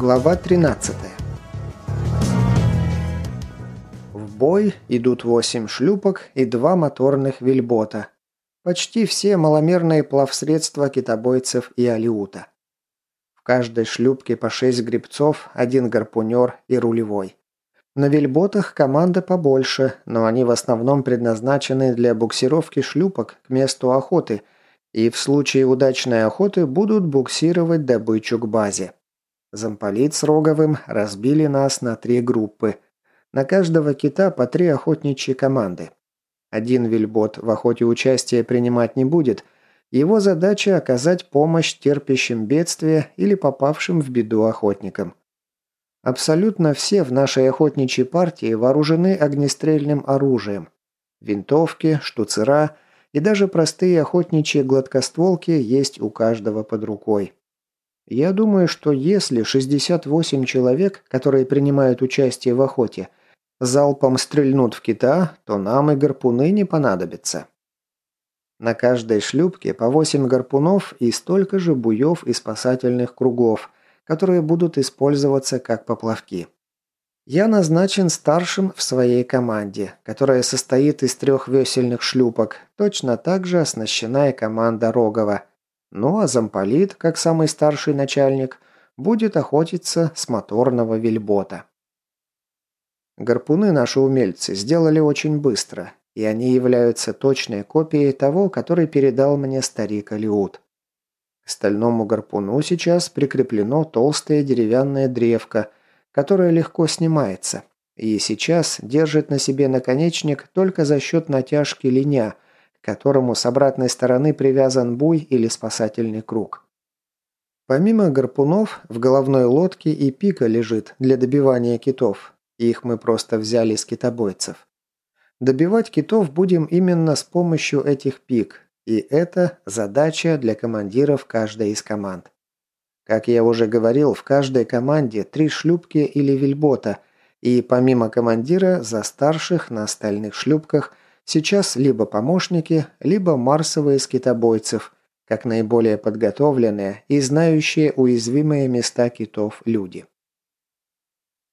Глава 13 В бой идут восемь шлюпок и два моторных вельбота. Почти все маломерные плавсредства китобойцев и алиута. В каждой шлюпке по шесть гребцов, один гарпунер и рулевой. На вельботах команда побольше, но они в основном предназначены для буксировки шлюпок к месту охоты и в случае удачной охоты будут буксировать добычу к базе. Замполит с Роговым разбили нас на три группы. На каждого кита по три охотничьи команды. Один вельбот в охоте участие принимать не будет. Его задача оказать помощь терпящим бедствия или попавшим в беду охотникам. Абсолютно все в нашей охотничьей партии вооружены огнестрельным оружием. Винтовки, штуцера и даже простые охотничьи гладкостволки есть у каждого под рукой. Я думаю, что если 68 человек, которые принимают участие в охоте, залпом стрельнут в кита, то нам и гарпуны не понадобятся. На каждой шлюпке по 8 гарпунов и столько же буев и спасательных кругов – которые будут использоваться как поплавки. Я назначен старшим в своей команде, которая состоит из трех весельных шлюпок, точно так же оснащена и команда Рогова. Ну а замполит, как самый старший начальник, будет охотиться с моторного вельбота. Гарпуны наши умельцы сделали очень быстро, и они являются точной копией того, который передал мне старик Алиут. К стальному гарпуну сейчас прикреплено толстое деревянное древко, которое легко снимается, и сейчас держит на себе наконечник только за счет натяжки линя, которому с обратной стороны привязан буй или спасательный круг. Помимо гарпунов, в головной лодке и пика лежит для добивания китов. Их мы просто взяли с китобойцев. Добивать китов будем именно с помощью этих пик, и это задача для командиров каждой из команд. Как я уже говорил, в каждой команде три шлюпки или вельбота, и помимо командира за старших на остальных шлюпках сейчас либо помощники, либо марсовые скитобойцев, как наиболее подготовленные и знающие уязвимые места китов люди.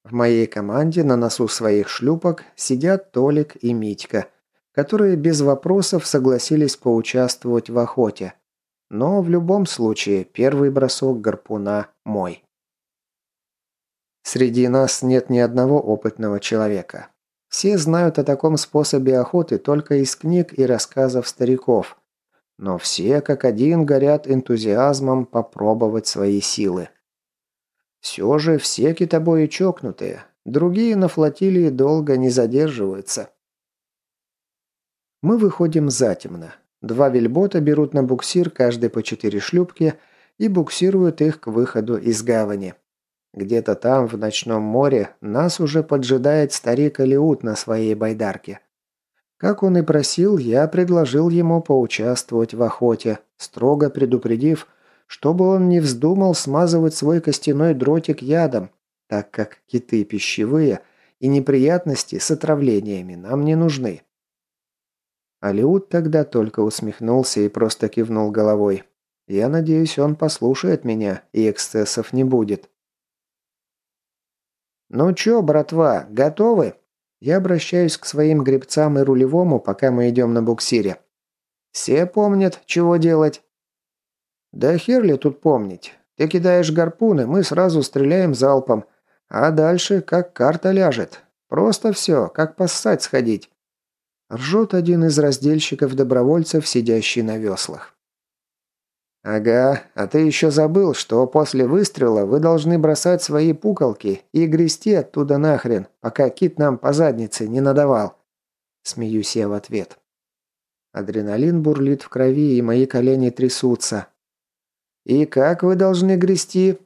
В моей команде на носу своих шлюпок сидят Толик и Митька – которые без вопросов согласились поучаствовать в охоте. Но в любом случае первый бросок гарпуна мой. Среди нас нет ни одного опытного человека. Все знают о таком способе охоты только из книг и рассказов стариков. Но все как один горят энтузиазмом попробовать свои силы. Все же все китобои чокнутые, другие на флотилии долго не задерживаются. Мы выходим затемно. Два вельбота берут на буксир каждый по четыре шлюпки и буксируют их к выходу из гавани. Где-то там, в ночном море, нас уже поджидает старик Алиут на своей байдарке. Как он и просил, я предложил ему поучаствовать в охоте, строго предупредив, чтобы он не вздумал смазывать свой костяной дротик ядом, так как киты пищевые и неприятности с отравлениями нам не нужны. Алиут тогда только усмехнулся и просто кивнул головой. Я надеюсь, он послушает меня, и эксцессов не будет. «Ну чё, братва, готовы?» Я обращаюсь к своим гребцам и рулевому, пока мы идем на буксире. «Все помнят, чего делать?» «Да хер ли тут помнить? Ты кидаешь гарпуны, мы сразу стреляем залпом, а дальше как карта ляжет. Просто все, как поссать сходить. Ржет один из раздельщиков-добровольцев, сидящий на веслах. «Ага, а ты еще забыл, что после выстрела вы должны бросать свои пуколки и грести оттуда нахрен, пока кит нам по заднице не надавал». Смеюсь я в ответ. Адреналин бурлит в крови, и мои колени трясутся. «И как вы должны грести?»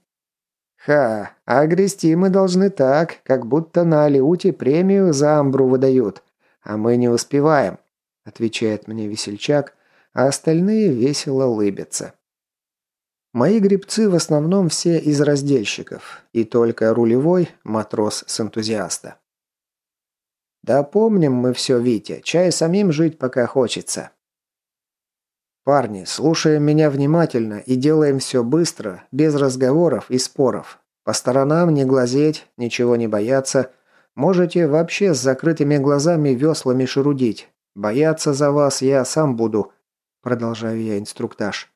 «Ха, а грести мы должны так, как будто на Алиуте премию за амбру выдают а мы не успеваем», – отвечает мне весельчак, а остальные весело лыбятся. Мои грибцы в основном все из раздельщиков, и только рулевой – матрос с энтузиаста. «Да помним мы все, Витя, чай самим жить пока хочется». «Парни, слушаем меня внимательно и делаем все быстро, без разговоров и споров, По сторонам не глазеть, ничего не бояться. Можете вообще с закрытыми глазами веслами шерудить. Бояться за вас я сам буду. Продолжаю я инструктаж.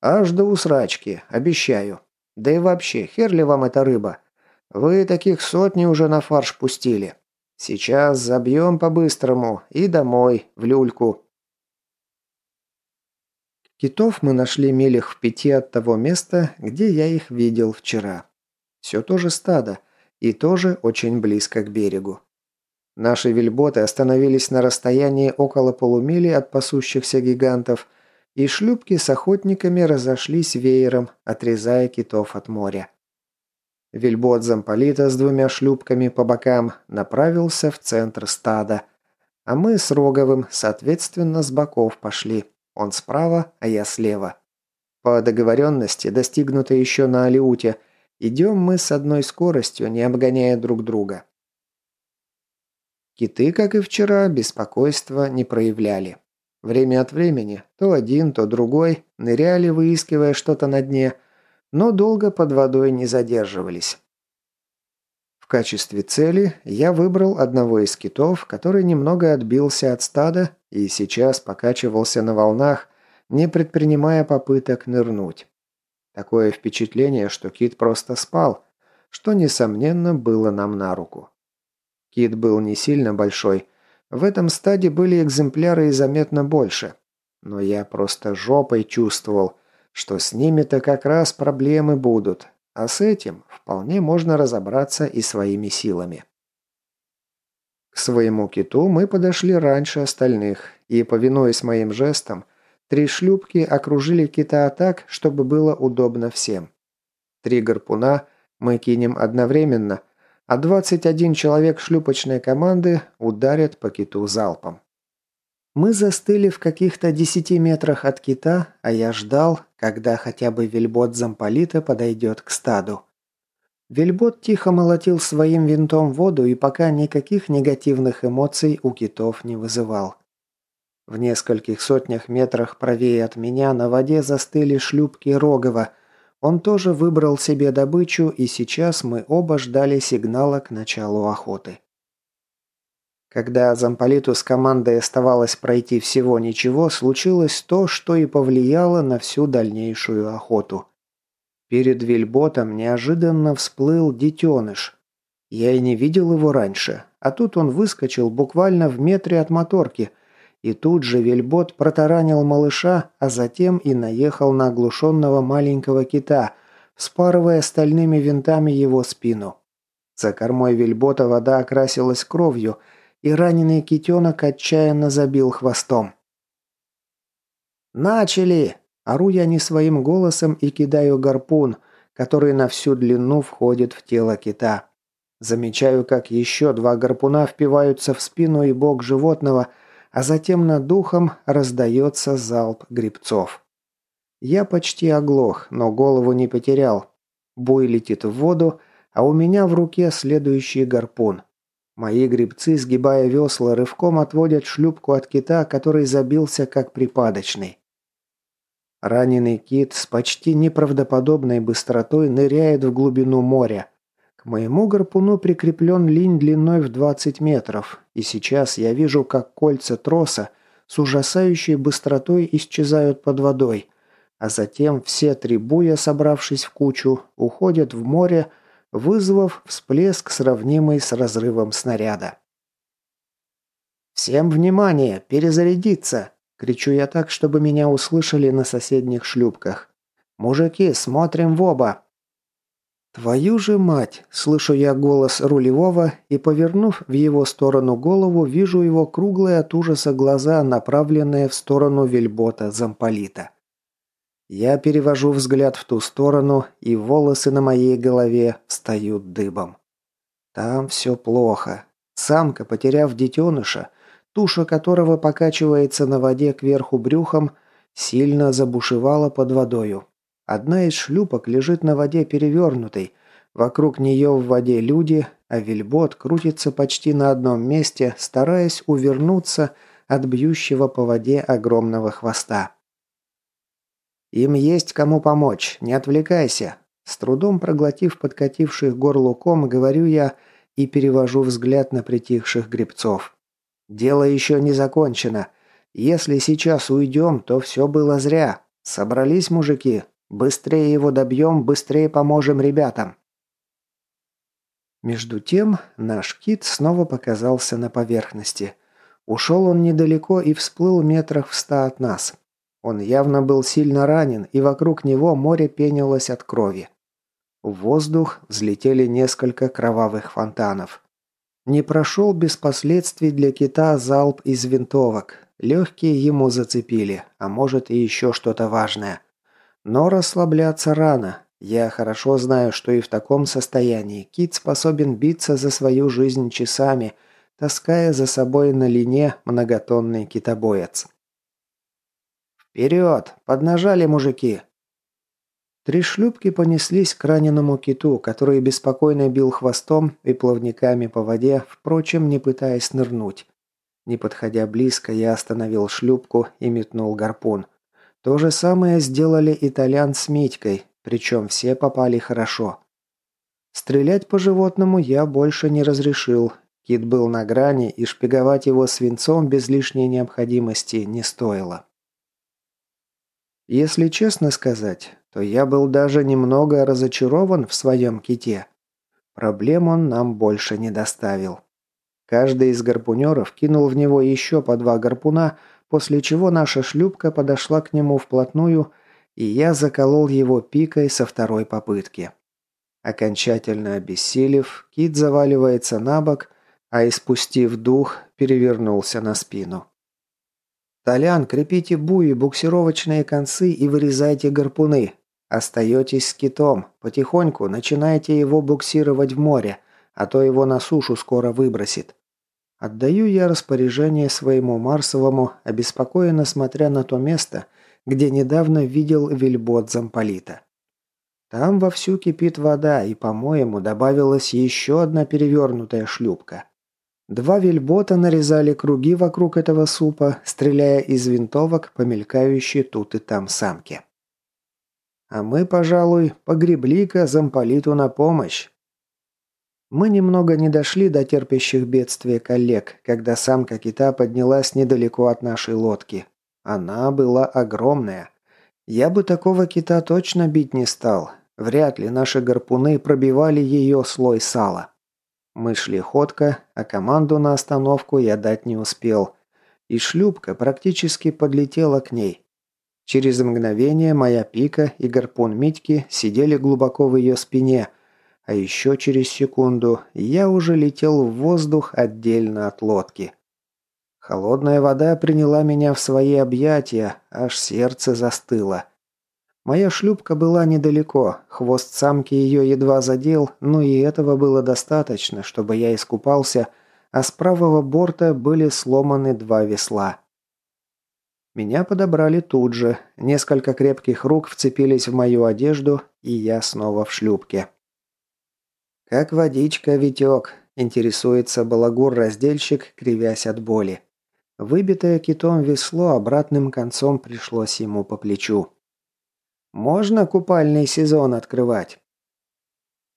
Аж до усрачки, обещаю. Да и вообще, хер ли вам эта рыба? Вы таких сотни уже на фарш пустили. Сейчас забьем по-быстрому и домой, в люльку. Китов мы нашли милях в пяти от того места, где я их видел вчера. Все то же стадо, и тоже очень близко к берегу. Наши вельботы остановились на расстоянии около полумили от пасущихся гигантов, и шлюпки с охотниками разошлись веером, отрезая китов от моря. Вельбот замполита с двумя шлюпками по бокам направился в центр стада, а мы с Роговым, соответственно, с боков пошли. Он справа, а я слева. По договоренности, достигнутой еще на Алиуте, идем мы с одной скоростью, не обгоняя друг друга. Киты, как и вчера, беспокойства не проявляли. Время от времени то один, то другой ныряли, выискивая что-то на дне, но долго под водой не задерживались. В качестве цели я выбрал одного из китов, который немного отбился от стада и сейчас покачивался на волнах, не предпринимая попыток нырнуть. Такое впечатление, что кит просто спал, что, несомненно, было нам на руку. Кит был не сильно большой. В этом стаде были экземпляры и заметно больше. Но я просто жопой чувствовал, что с ними-то как раз проблемы будут, а с этим вполне можно разобраться и своими силами. К своему киту мы подошли раньше остальных, и, повинуясь моим жестам, три шлюпки окружили кита так, чтобы было удобно всем. Три гарпуна мы кинем одновременно, а 21 человек шлюпочной команды ударят по киту залпом. Мы застыли в каких-то 10 метрах от кита, а я ждал, когда хотя бы вельбот замполита подойдет к стаду. Вельбот тихо молотил своим винтом воду и пока никаких негативных эмоций у китов не вызывал. В нескольких сотнях метрах правее от меня на воде застыли шлюпки Рогова, он тоже выбрал себе добычу, и сейчас мы оба ждали сигнала к началу охоты. Когда замполиту с командой оставалось пройти всего ничего, случилось то, что и повлияло на всю дальнейшую охоту. Перед вельботом неожиданно всплыл детеныш. Я и не видел его раньше, а тут он выскочил буквально в метре от моторки, и тут же вельбот протаранил малыша, а затем и наехал на оглушенного маленького кита, спарывая стальными винтами его спину. За кормой вельбота вода окрасилась кровью, и раненый китенок отчаянно забил хвостом. «Начали!» – ору я не своим голосом и кидаю гарпун, который на всю длину входит в тело кита. Замечаю, как еще два гарпуна впиваются в спину и бок животного – а затем над духом раздается залп грибцов. Я почти оглох, но голову не потерял. Бой летит в воду, а у меня в руке следующий гарпун. Мои грибцы, сгибая весла, рывком отводят шлюпку от кита, который забился как припадочный. Раненый кит с почти неправдоподобной быстротой ныряет в глубину моря. К моему гарпуну прикреплен линь длиной в 20 метров, и сейчас я вижу, как кольца троса с ужасающей быстротой исчезают под водой, а затем все три буя, собравшись в кучу, уходят в море, вызвав всплеск, сравнимый с разрывом снаряда. «Всем внимание! Перезарядиться!» – кричу я так, чтобы меня услышали на соседних шлюпках. «Мужики, смотрим в оба!» «Твою же мать!» – слышу я голос рулевого и, повернув в его сторону голову, вижу его круглые от ужаса глаза, направленные в сторону вельбота замполита. Я перевожу взгляд в ту сторону, и волосы на моей голове встают дыбом. Там все плохо. Самка, потеряв детеныша, туша которого покачивается на воде кверху брюхом, сильно забушевала под водою. Одна из шлюпок лежит на воде перевернутой. Вокруг нее в воде люди, а вельбот крутится почти на одном месте, стараясь увернуться от бьющего по воде огромного хвоста. «Им есть кому помочь, не отвлекайся!» С трудом проглотив подкативших горлу ком, говорю я и перевожу взгляд на притихших гребцов. «Дело еще не закончено. Если сейчас уйдем, то все было зря. Собрались мужики. Быстрее его добьем, быстрее поможем ребятам». Между тем, наш кит снова показался на поверхности. Ушел он недалеко и всплыл метрах в ста от нас. Он явно был сильно ранен, и вокруг него море пенилось от крови. В воздух взлетели несколько кровавых фонтанов. Не прошел без последствий для кита залп из винтовок. Легкие ему зацепили, а может и еще что-то важное. Но расслабляться рано. Я хорошо знаю, что и в таком состоянии кит способен биться за свою жизнь часами, таская за собой на лине многотонный китобоец. «Вперед! Поднажали мужики!» Три шлюпки понеслись к раненому киту, который беспокойно бил хвостом и плавниками по воде, впрочем, не пытаясь нырнуть. Не подходя близко, я остановил шлюпку и метнул гарпун. То же самое сделали итальян с Митькой, причем все попали хорошо. Стрелять по животному я больше не разрешил. Кит был на грани, и шпиговать его свинцом без лишней необходимости не стоило. Если честно сказать, то я был даже немного разочарован в своем ките. Проблем он нам больше не доставил. Каждый из гарпунеров кинул в него еще по два гарпуна, после чего наша шлюпка подошла к нему вплотную, и я заколол его пикой со второй попытки. Окончательно обессилев, кит заваливается на бок, а испустив дух, перевернулся на спину. «Толян, крепите буи, буксировочные концы и вырезайте гарпуны. Остаетесь с китом. Потихоньку начинайте его буксировать в море, а то его на сушу скоро выбросит». Отдаю я распоряжение своему Марсовому, обеспокоенно смотря на то место, где недавно видел вельбот замполита. Там вовсю кипит вода, и, по-моему, добавилась еще одна перевернутая шлюпка. Два вельбота нарезали круги вокруг этого супа, стреляя из винтовок по мелькающей тут и там самке. А мы, пожалуй, погребли-ка замполиту на помощь. Мы немного не дошли до терпящих бедствия коллег, когда самка кита поднялась недалеко от нашей лодки. Она была огромная. Я бы такого кита точно бить не стал. Вряд ли наши гарпуны пробивали ее слой сала. Мы шли ходко, а команду на остановку я дать не успел. И шлюпка практически подлетела к ней. Через мгновение моя пика и гарпун Митьки сидели глубоко в ее спине, а еще через секунду я уже летел в воздух отдельно от лодки. Холодная вода приняла меня в свои объятия, аж сердце застыло. Моя шлюпка была недалеко, хвост самки ее едва задел, но и этого было достаточно, чтобы я искупался, а с правого борта были сломаны два весла. Меня подобрали тут же, несколько крепких рук вцепились в мою одежду, и я снова в шлюпке. «Как водичка, Витек?» – интересуется балагур-раздельщик, кривясь от боли. Выбитое китом весло обратным концом пришлось ему по плечу. Можно купальный сезон открывать?»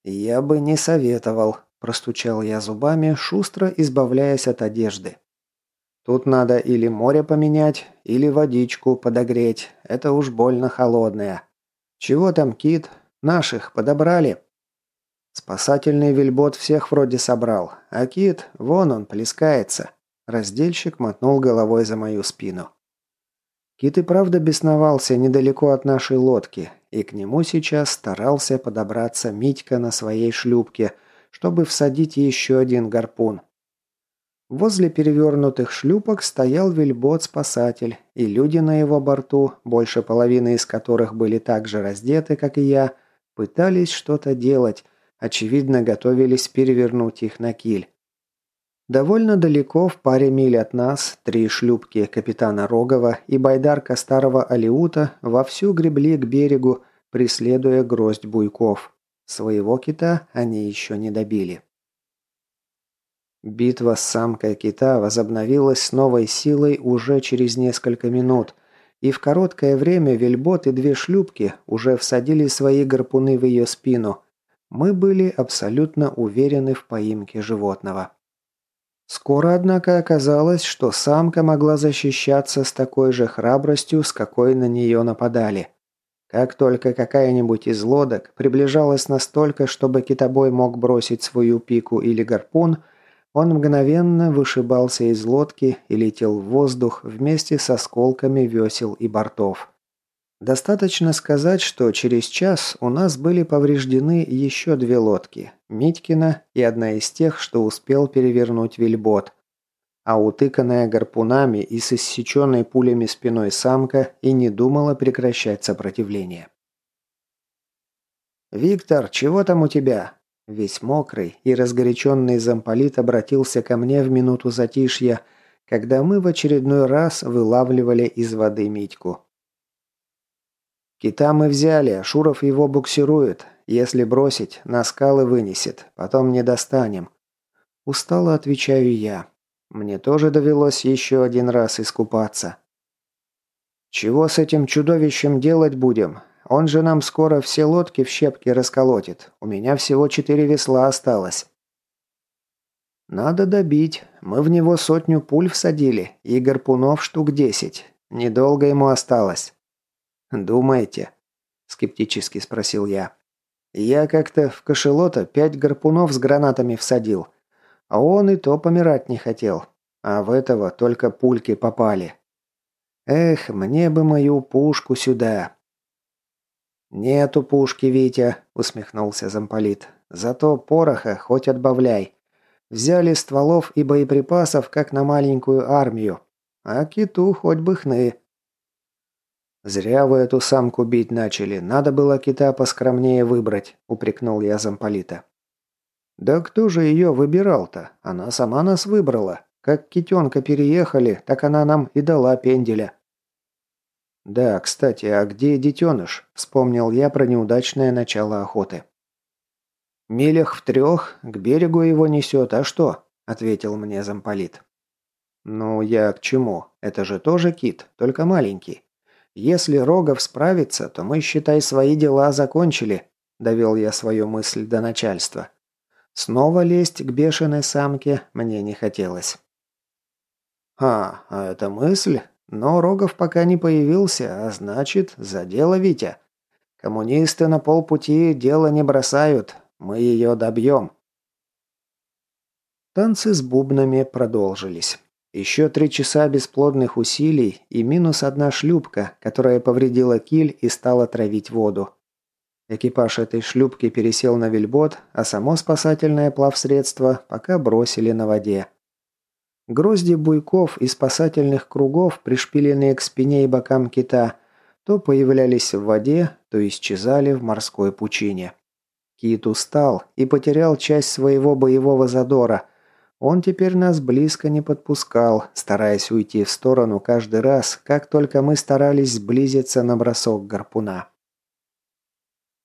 «Я бы не советовал», – простучал я зубами, шустро избавляясь от одежды. «Тут надо или море поменять, или водичку подогреть. Это уж больно холодное. Чего там, кит? Наших подобрали?» Спасательный вельбот всех вроде собрал, а кит, вон он, плескается. Раздельщик мотнул головой за мою спину. Кит и правда бесновался недалеко от нашей лодки, и к нему сейчас старался подобраться Митька на своей шлюпке, чтобы всадить еще один гарпун. Возле перевернутых шлюпок стоял вельбот-спасатель, и люди на его борту, больше половины из которых были так же раздеты, как и я, пытались что-то делать, очевидно, готовились перевернуть их на киль. Довольно далеко, в паре миль от нас, три шлюпки капитана Рогова и байдарка старого Алиута вовсю гребли к берегу, преследуя гроздь буйков. Своего кита они еще не добили. Битва с самкой кита возобновилась с новой силой уже через несколько минут, и в короткое время вельбот и две шлюпки уже всадили свои гарпуны в ее спину. Мы были абсолютно уверены в поимке животного. Скоро, однако, оказалось, что самка могла защищаться с такой же храбростью, с какой на нее нападали. Как только какая-нибудь из лодок приближалась настолько, чтобы китобой мог бросить свою пику или гарпун, он мгновенно вышибался из лодки и летел в воздух вместе с осколками весел и бортов. Достаточно сказать, что через час у нас были повреждены еще две лодки – Митькина и одна из тех, что успел перевернуть вельбот – а утыканная гарпунами и с иссеченной пулями спиной самка и не думала прекращать сопротивление. «Виктор, чего там у тебя?» Весь мокрый и разгоряченный замполит обратился ко мне в минуту затишья, когда мы в очередной раз вылавливали из воды Митьку. «Кита мы взяли, Шуров его буксирует. Если бросить, на скалы вынесет. Потом не достанем». Устало отвечаю я. Мне тоже довелось еще один раз искупаться. Чего с этим чудовищем делать будем? Он же нам скоро все лодки в щепки расколотит. У меня всего четыре весла осталось. Надо добить. Мы в него сотню пуль всадили и гарпунов штук десять. Недолго ему осталось. Думаете? Скептически спросил я. Я как-то в кошелота пять гарпунов с гранатами всадил. А он и то помирать не хотел. А в этого только пульки попали. Эх, мне бы мою пушку сюда. Нету пушки, Витя, усмехнулся замполит. Зато пороха хоть отбавляй. Взяли стволов и боеприпасов, как на маленькую армию. А киту хоть бы хны. «Зря вы эту самку бить начали. Надо было кита поскромнее выбрать», — упрекнул я замполита. «Да кто же ее выбирал-то? Она сама нас выбрала. Как китенка переехали, так она нам и дала пенделя». «Да, кстати, а где детеныш?» – вспомнил я про неудачное начало охоты. «Милях в трех, к берегу его несет, а что?» – ответил мне замполит. «Ну, я к чему? Это же тоже кит, только маленький. Если Рогов справится, то мы, считай, свои дела закончили», – довел я свою мысль до начальства. Снова лезть к бешеной самке мне не хотелось. «А, а это мысль? Но Рогов пока не появился, а значит, за дело Витя. Коммунисты на полпути дело не бросают, мы ее добьем». Танцы с бубнами продолжились. Еще три часа бесплодных усилий и минус одна шлюпка, которая повредила киль и стала травить воду. Экипаж этой шлюпки пересел на вельбот, а само спасательное плавсредство пока бросили на воде. Грозди буйков и спасательных кругов, пришпиленные к спине и бокам кита, то появлялись в воде, то исчезали в морской пучине. Кит устал и потерял часть своего боевого задора. Он теперь нас близко не подпускал, стараясь уйти в сторону каждый раз, как только мы старались сблизиться на бросок гарпуна.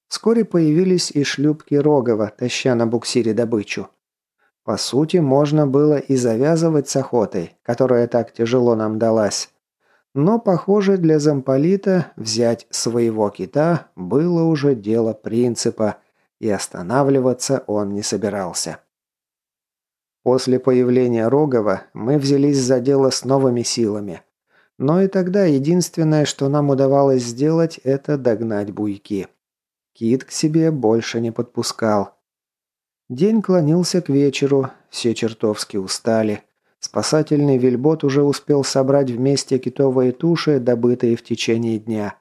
Вскоре появились и шлюпки Рогова, таща на буксире добычу. По сути, можно было и завязывать с охотой, которая так тяжело нам далась. Но, похоже, для замполита взять своего кита было уже дело принципа, и останавливаться он не собирался. После появления Рогова мы взялись за дело с новыми силами. Но и тогда единственное, что нам удавалось сделать, это догнать буйки. Кит к себе больше не подпускал. День клонился к вечеру, все чертовски устали. Спасательный вельбот уже успел собрать вместе китовые туши, добытые в течение дня.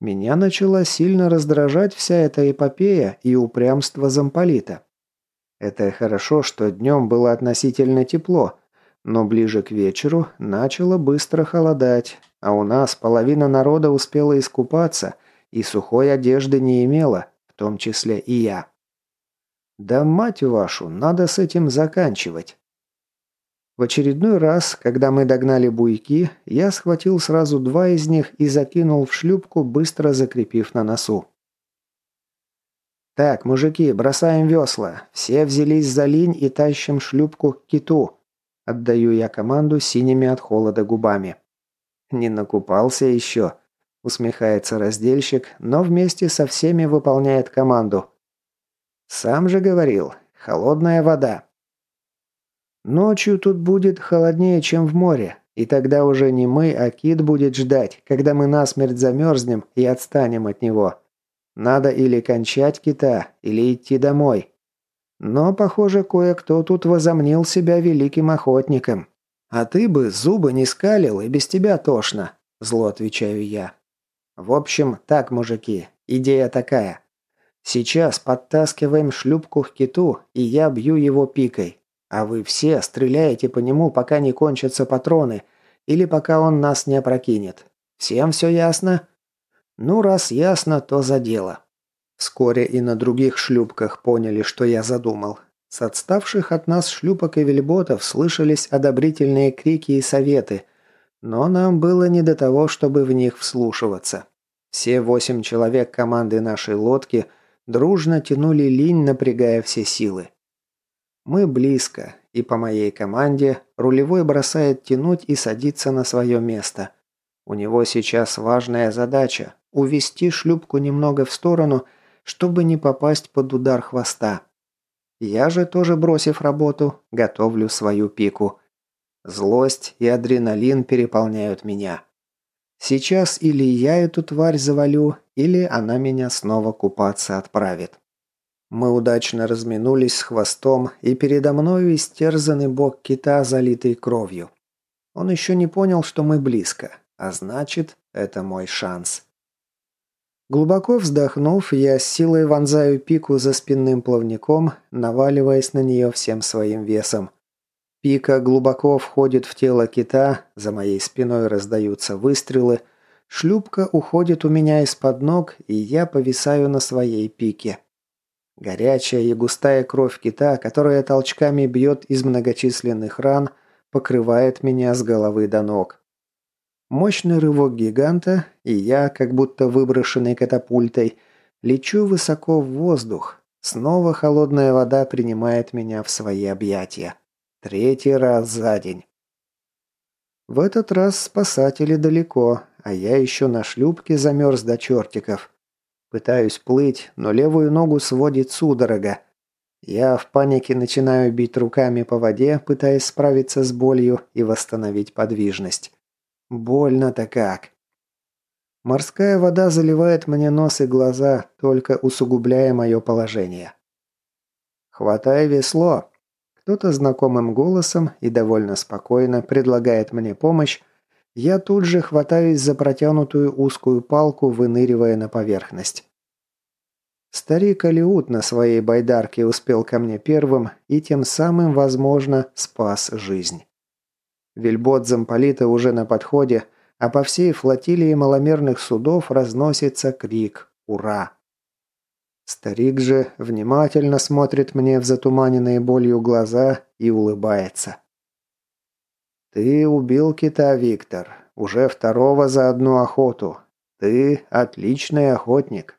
Меня начала сильно раздражать вся эта эпопея и упрямство замполита. Это хорошо, что днем было относительно тепло, но ближе к вечеру начало быстро холодать, а у нас половина народа успела искупаться – и сухой одежды не имела, в том числе и я. Да мать вашу, надо с этим заканчивать. В очередной раз, когда мы догнали буйки, я схватил сразу два из них и закинул в шлюпку, быстро закрепив на носу. «Так, мужики, бросаем весла. Все взялись за линь и тащим шлюпку к киту». Отдаю я команду синими от холода губами. Не накупался еще. Усмехается раздельщик, но вместе со всеми выполняет команду. Сам же говорил, холодная вода. Ночью тут будет холоднее, чем в море, и тогда уже не мы, а кит будет ждать, когда мы насмерть замерзнем и отстанем от него. Надо или кончать кита, или идти домой. Но, похоже, кое-кто тут возомнил себя великим охотником. А ты бы зубы не скалил, и без тебя тошно, зло отвечаю я. В общем, так, мужики, идея такая. Сейчас подтаскиваем шлюпку к киту, и я бью его пикой. А вы все стреляете по нему, пока не кончатся патроны, или пока он нас не опрокинет. Всем все ясно? Ну, раз ясно, то за дело. Вскоре и на других шлюпках поняли, что я задумал. С отставших от нас шлюпок и вельботов слышались одобрительные крики и советы, но нам было не до того, чтобы в них вслушиваться. Все восемь человек команды нашей лодки дружно тянули линь, напрягая все силы. Мы близко, и по моей команде рулевой бросает тянуть и садиться на свое место. У него сейчас важная задача – увести шлюпку немного в сторону – чтобы не попасть под удар хвоста. Я же, тоже бросив работу, готовлю свою пику. Злость и адреналин переполняют меня. Сейчас или я эту тварь завалю, или она меня снова купаться отправит. Мы удачно разминулись с хвостом, и передо мною истерзанный бок кита, залитый кровью. Он еще не понял, что мы близко, а значит, это мой шанс. Глубоко вздохнув, я с силой вонзаю пику за спинным плавником, наваливаясь на нее всем своим весом. Пика глубоко входит в тело кита, за моей спиной раздаются выстрелы, шлюпка уходит у меня из-под ног, и я повисаю на своей пике. Горячая и густая кровь кита, которая толчками бьет из многочисленных ран, покрывает меня с головы до ног. Мощный рывок гиганта, и я, как будто выброшенный катапультой, лечу высоко в воздух. Снова холодная вода принимает меня в свои объятия. Третий раз за день. В этот раз спасатели далеко, а я еще на шлюпке замерз до чертиков. Пытаюсь плыть, но левую ногу сводит судорога. Я в панике начинаю бить руками по воде, пытаясь справиться с болью и восстановить подвижность. Больно-то как. Морская вода заливает мне нос и глаза, только усугубляя мое положение. «Хватай весло!» Кто-то знакомым голосом и довольно спокойно предлагает мне помощь. Я тут же хватаюсь за протянутую узкую палку, выныривая на поверхность. Старик Алиут на своей байдарке успел ко мне первым и тем самым, возможно, спас жизнь. Вельбот замполита уже на подходе, а по всей флотилии маломерных судов разносится крик «Ура!». Старик же внимательно смотрит мне в затуманенные болью глаза и улыбается. «Ты убил кита, Виктор. Уже второго за одну охоту. Ты отличный охотник».